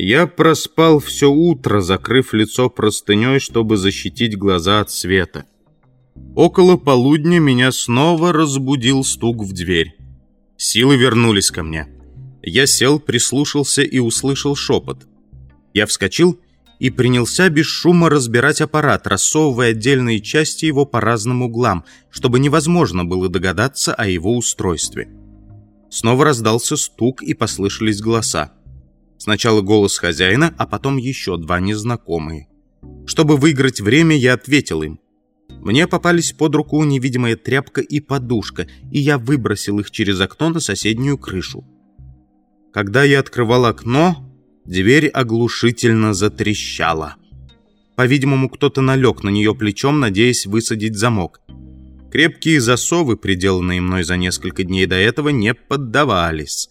Я проспал все утро, закрыв лицо простыней, чтобы защитить глаза от света. Около полудня меня снова разбудил стук в дверь. Силы вернулись ко мне. Я сел, прислушался и услышал шепот. Я вскочил и принялся без шума разбирать аппарат, рассовывая отдельные части его по разным углам, чтобы невозможно было догадаться о его устройстве. Снова раздался стук и послышались голоса. Сначала голос хозяина, а потом еще два незнакомые. Чтобы выиграть время, я ответил им. Мне попались под руку невидимая тряпка и подушка, и я выбросил их через окно на соседнюю крышу. Когда я открывал окно, Дверь оглушительно затрещала. По-видимому, кто-то налег на нее плечом, надеясь высадить замок. Крепкие засовы, приделанные мной за несколько дней до этого, не поддавались.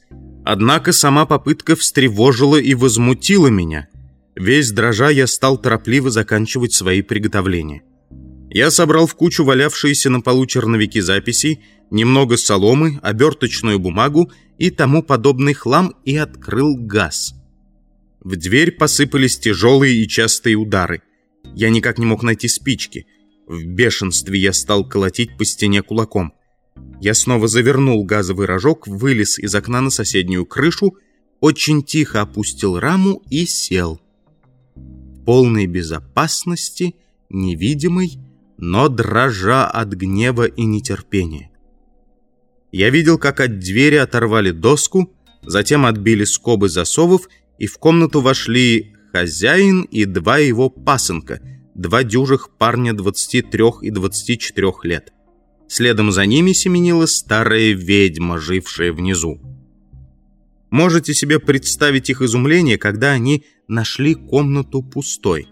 Однако сама попытка встревожила и возмутила меня. Весь дрожа я стал торопливо заканчивать свои приготовления. Я собрал в кучу валявшиеся на полу черновики записей, немного соломы, оберточную бумагу и тому подобный хлам и открыл газ. В дверь посыпались тяжелые и частые удары. Я никак не мог найти спички. В бешенстве я стал колотить по стене кулаком. Я снова завернул газовый рожок, вылез из окна на соседнюю крышу, очень тихо опустил раму и сел. В полной безопасности, невидимый, но дрожа от гнева и нетерпения. Я видел, как от двери оторвали доску, затем отбили скобы засовов и в комнату вошли хозяин и два его пасынка, два дюжих парня 23 и 24 лет. Следом за ними семенила старая ведьма, жившая внизу. Можете себе представить их изумление, когда они нашли комнату пустой.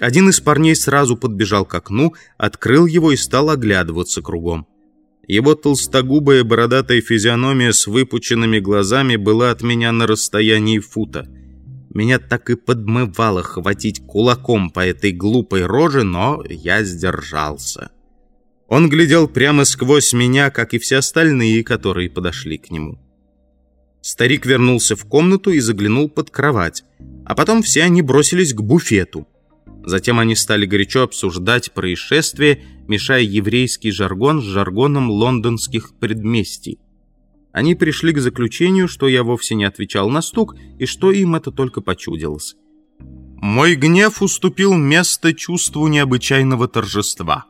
Один из парней сразу подбежал к окну, открыл его и стал оглядываться кругом. Его толстогубая бородатая физиономия с выпученными глазами была от меня на расстоянии фута. Меня так и подмывало хватить кулаком по этой глупой роже, но я сдержался. Он глядел прямо сквозь меня, как и все остальные, которые подошли к нему. Старик вернулся в комнату и заглянул под кровать, а потом все они бросились к буфету. Затем они стали горячо обсуждать происшествие, мешая еврейский жаргон с жаргоном лондонских предместий. Они пришли к заключению, что я вовсе не отвечал на стук, и что им это только почудилось. Мой гнев уступил место чувству необычайного торжества.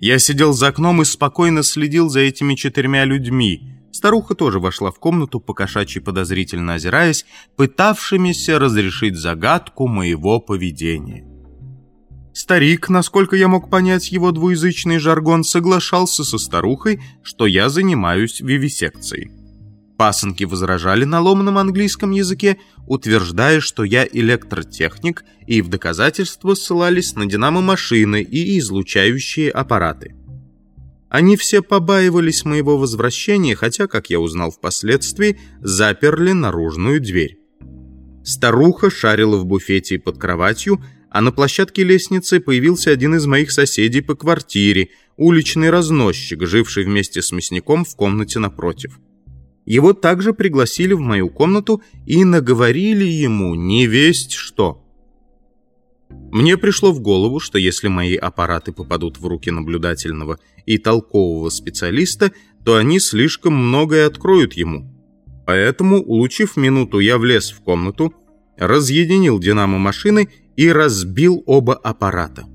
Я сидел за окном и спокойно следил за этими четырьмя людьми. Старуха тоже вошла в комнату, покошачьи подозрительно озираясь, пытавшимися разрешить загадку моего поведения. Старик, насколько я мог понять его двуязычный жаргон, соглашался со старухой, что я занимаюсь вивисекцией. Пасынки возражали на ломаном английском языке, утверждая, что я электротехник, и в доказательство ссылались на динамо-машины и излучающие аппараты. Они все побаивались моего возвращения, хотя, как я узнал впоследствии, заперли наружную дверь. Старуха шарила в буфете под кроватью, а на площадке лестницы появился один из моих соседей по квартире, уличный разносчик, живший вместе с мясником в комнате напротив. Его также пригласили в мою комнату и наговорили ему не весть что. Мне пришло в голову, что если мои аппараты попадут в руки наблюдательного и толкового специалиста, то они слишком многое откроют ему. Поэтому, улучив минуту, я влез в комнату, разъединил динамо машины и разбил оба аппарата.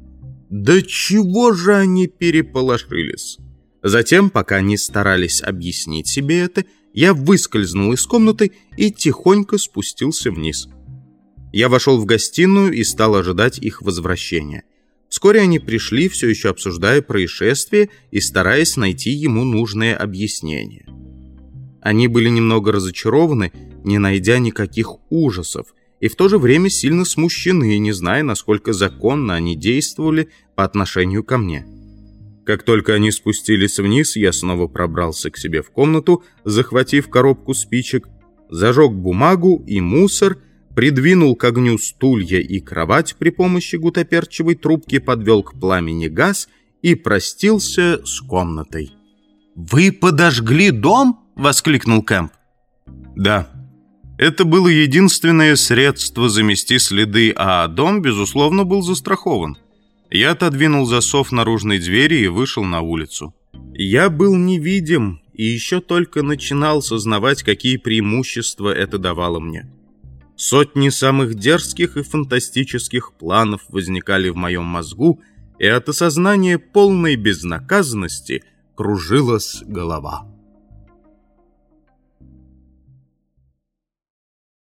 Да чего же они переполошились? Затем, пока они старались объяснить себе это, я выскользнул из комнаты и тихонько спустился вниз. Я вошел в гостиную и стал ожидать их возвращения. Вскоре они пришли, все еще обсуждая происшествие и стараясь найти ему нужное объяснение. Они были немного разочарованы, не найдя никаких ужасов, и в то же время сильно смущены, не зная, насколько законно они действовали по отношению ко мне. Как только они спустились вниз, я снова пробрался к себе в комнату, захватив коробку спичек, зажег бумагу и мусор, придвинул к огню стулья и кровать при помощи гутоперчивой трубки, подвел к пламени газ и простился с комнатой. «Вы подожгли дом?» — воскликнул Кэмп. «Да», Это было единственное средство замести следы, а дом, безусловно, был застрахован. Я отодвинул засов наружной двери и вышел на улицу. Я был невидим и еще только начинал сознавать, какие преимущества это давало мне. Сотни самых дерзких и фантастических планов возникали в моем мозгу, и от осознания полной безнаказанности кружилась голова.